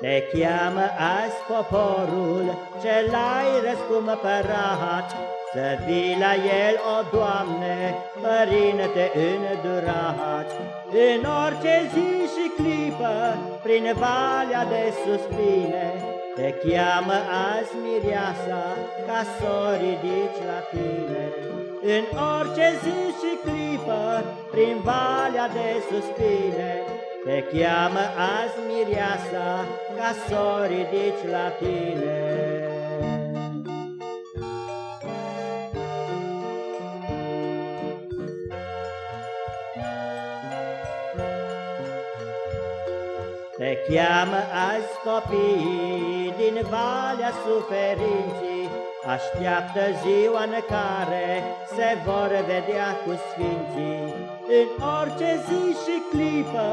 Te cheamă azi poporul ce l-ai răscumpărat, Să vii la el, o Doamne, Părinte îndurat. În orice zi și clipă, prin valea de suspine, Te cheamă azi mireasa, ca să o ridici la tine. În orice zi și clipă, prin valea de suspine, te cheamă azi mireasa ca să o ridici la tine. Te cheamă azi copiii din valea suferinții, Așteaptă ziua în care se vor vedea cu sfinții, În orice zi și clipă,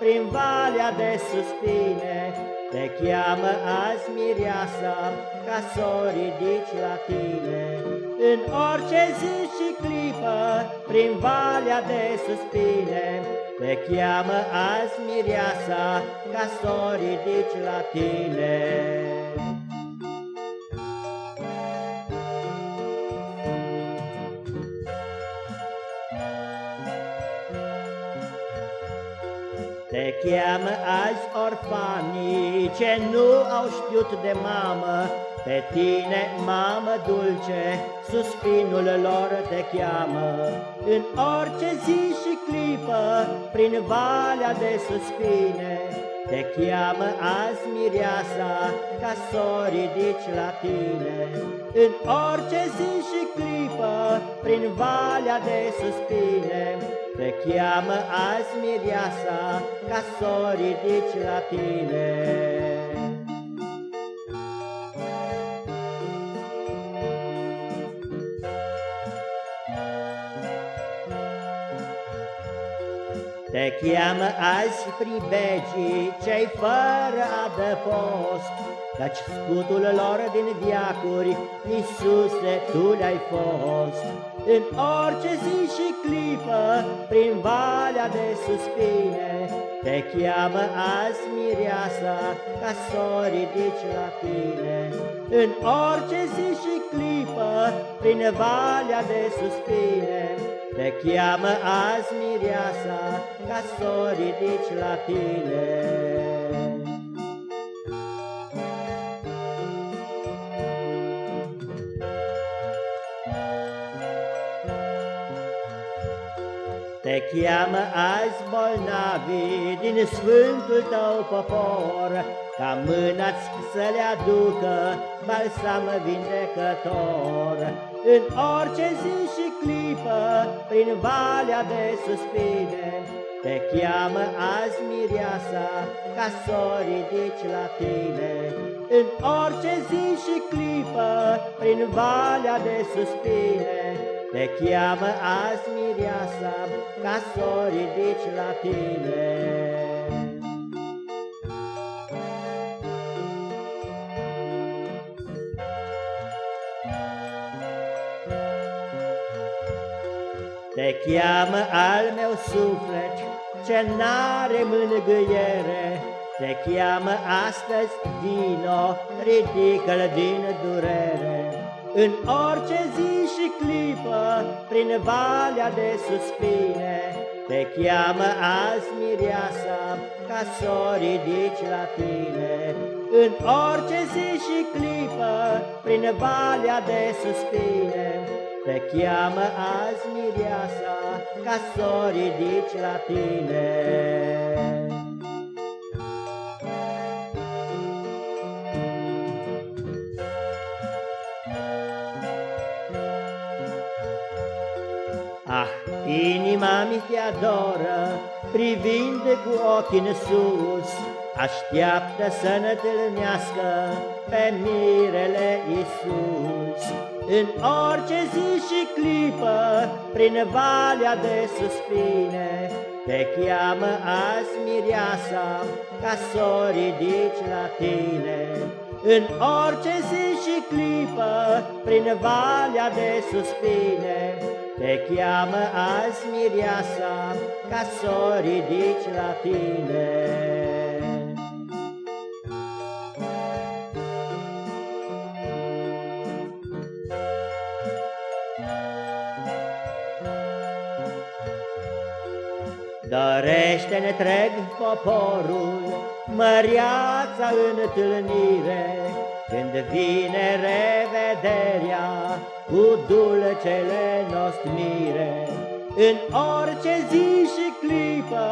prin valea de suspine, Te cheamă azi mireasa ca să o ridici la tine. În orice zi și clipă, prin valea de suspine, Te cheamă azi mireasa ca să o ridici la tine. Te cheamă azi orfanii ce nu au știut de mamă, Pe tine, mamă dulce, suspinul lor te cheamă. În orice zi și clipă, prin valea de suspine, Te cheamă azi mireasa ca să o ridici la tine. În orice zi și clipă, prin valea de suspine, te cheamă azi mireasa ca să o ridici la tine. Te cheamă azi pribegii cei fără adăpost, Căci scutul lor din viacuri, Iisuse, Tu le-ai fost. În orice zi și clipă, prin valea de suspine, Te cheamă azi mireasa, ca să o ridici la tine. În orice zi și clipă, prin valea de suspine, Te cheamă azi mireasa, ca să o ridici la tine. Te cheamă azi bolnavi din sfântul tău popor, Ca mâna-ți să le aducă balsam vindecător. În orice zi și clipă, prin valea de suspine, Te cheamă azi mireasa, ca să o ridici la tine. În orice zi și clipă, prin valea de suspine, te cheamă azi mireasa ca să o ridici la tine. Te cheamă al meu suflet ce n-are mângâiere, Te cheamă astăzi vino, ridică-l din durere. În orice zi și clipă, prin valea de suspine, Te cheamă azi mireasa, ca să o ridici la tine. În orice zi și clipă, prin valea de suspine, Te cheamă azi mireasa, ca să o ridici la tine. Ah, inima mi te adoră, privind cu ochii în sus, Așteaptă să ne întâlnească pe mirele Iisus. În orice zi și clipă, prin valea de suspine, Te cheamă azi mireasa, ca să o ridici la tine. În orice zi și clipă, prin valea de suspine, te cheamă azi mireasa ca să o ridici la tine. Dorește întreg poporul măriața întâlnire, Când vine revederea cu dulcele nostmire. În orice zi și clipă,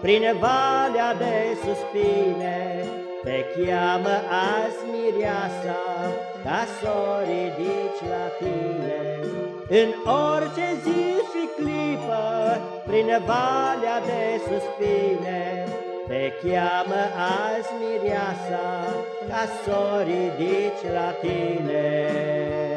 prin valea de suspine, Te cheamă azi mireasa, ca să o ridici la tine. În orice zi și clipă, prin valea de suspine, Te cheamă azi mireasa, ca să o ridici la tine.